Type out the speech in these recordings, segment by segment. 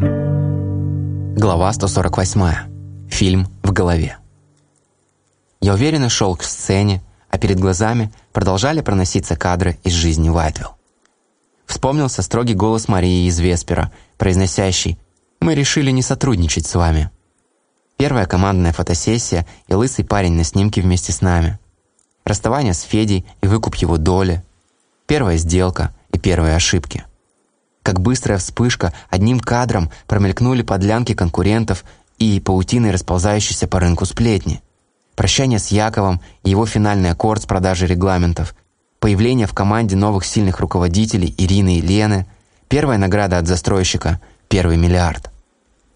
Глава 148. Фильм в голове. Я уверенно шел к сцене, а перед глазами продолжали проноситься кадры из жизни Уайтвилл. Вспомнился строгий голос Марии из Веспера, произносящий «Мы решили не сотрудничать с вами». Первая командная фотосессия и лысый парень на снимке вместе с нами. Расставание с Федей и выкуп его доли. Первая сделка и первые ошибки – как быстрая вспышка, одним кадром промелькнули подлянки конкурентов и паутиной расползающейся по рынку сплетни. Прощание с Яковом его финальный аккорд с продажей регламентов, появление в команде новых сильных руководителей Ирины и Лены, первая награда от застройщика – первый миллиард.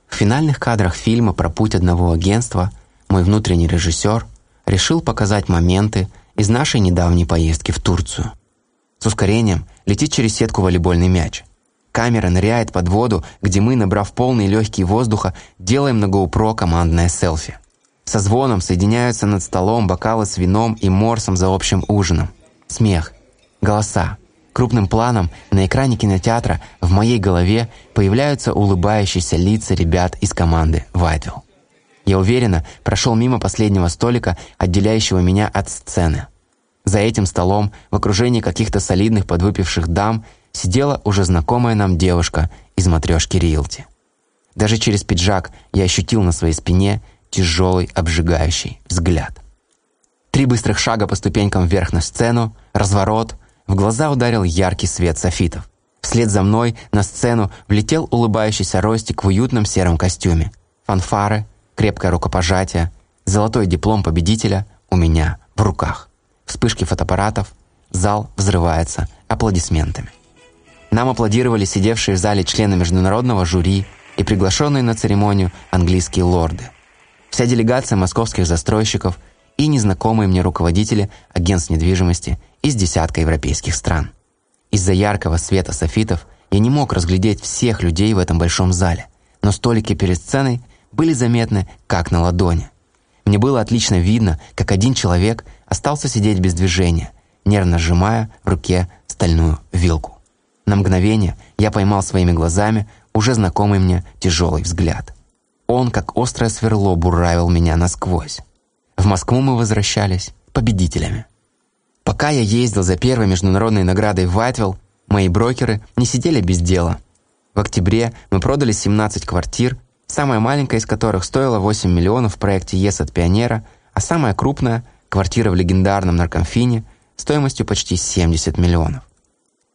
В финальных кадрах фильма про путь одного агентства мой внутренний режиссер решил показать моменты из нашей недавней поездки в Турцию. С ускорением летит через сетку волейбольный мяч. Камера ныряет под воду, где мы, набрав полные легкие воздуха, делаем на GoPro командное селфи. Со звоном соединяются над столом бокалы с вином и морсом за общим ужином. Смех, голоса. Крупным планом на экране кинотеатра в моей голове появляются улыбающиеся лица ребят из команды «Вайтвилл». Я уверенно прошел мимо последнего столика, отделяющего меня от сцены. За этим столом, в окружении каких-то солидных подвыпивших дам, сидела уже знакомая нам девушка из матрешки Риэлти. Даже через пиджак я ощутил на своей спине тяжелый обжигающий взгляд. Три быстрых шага по ступенькам вверх на сцену, разворот, в глаза ударил яркий свет софитов. Вслед за мной на сцену влетел улыбающийся Ростик в уютном сером костюме. Фанфары, крепкое рукопожатие, золотой диплом победителя у меня в руках. Вспышки фотоаппаратов, зал взрывается аплодисментами. Нам аплодировали сидевшие в зале члены международного жюри и приглашенные на церемонию английские лорды. Вся делегация московских застройщиков и незнакомые мне руководители агентств недвижимости из десятка европейских стран. Из-за яркого света софитов я не мог разглядеть всех людей в этом большом зале, но столики перед сценой были заметны как на ладони. Мне было отлично видно, как один человек остался сидеть без движения, нервно сжимая в руке стальную вилку. На мгновение я поймал своими глазами уже знакомый мне тяжелый взгляд. Он, как острое сверло, буравил меня насквозь. В Москву мы возвращались победителями. Пока я ездил за первой международной наградой в Вайтвилл, мои брокеры не сидели без дела. В октябре мы продали 17 квартир, самая маленькая из которых стоила 8 миллионов в проекте ЕС от Пионера, а самая крупная – квартира в легендарном наркомфине стоимостью почти 70 миллионов.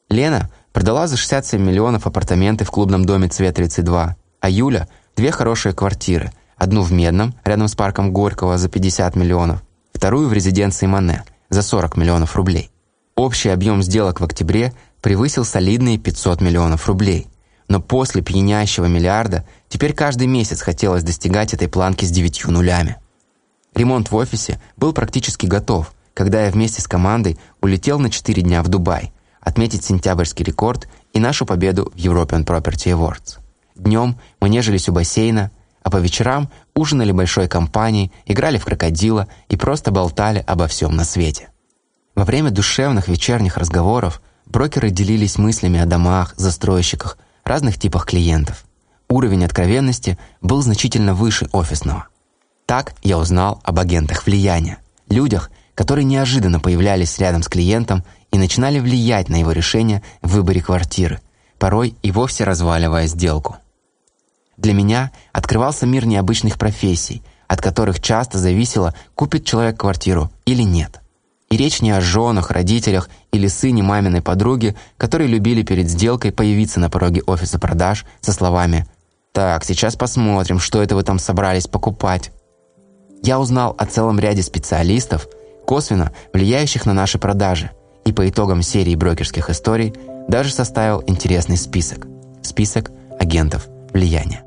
Лена Продала за 67 миллионов апартаменты в клубном доме «Цвет-32», а Юля – две хорошие квартиры. Одну в Медном, рядом с парком Горького, за 50 миллионов, вторую в резиденции Мане за 40 миллионов рублей. Общий объем сделок в октябре превысил солидные 500 миллионов рублей. Но после пьянящего миллиарда теперь каждый месяц хотелось достигать этой планки с девятью нулями. Ремонт в офисе был практически готов, когда я вместе с командой улетел на 4 дня в Дубай – отметить сентябрьский рекорд и нашу победу в European Property Awards. Днем мы нежились у бассейна, а по вечерам ужинали большой компанией, играли в крокодила и просто болтали обо всем на свете. Во время душевных вечерних разговоров брокеры делились мыслями о домах, застройщиках, разных типах клиентов. Уровень откровенности был значительно выше офисного. Так я узнал об агентах влияния, людях, которые неожиданно появлялись рядом с клиентом и начинали влиять на его решение в выборе квартиры, порой и вовсе разваливая сделку. Для меня открывался мир необычных профессий, от которых часто зависело, купит человек квартиру или нет. И речь не о женах, родителях или сыне маминой подруги, которые любили перед сделкой появиться на пороге офиса продаж со словами «Так, сейчас посмотрим, что это вы там собрались покупать». Я узнал о целом ряде специалистов, косвенно влияющих на наши продажи – и по итогам серии брокерских историй даже составил интересный список. Список агентов влияния.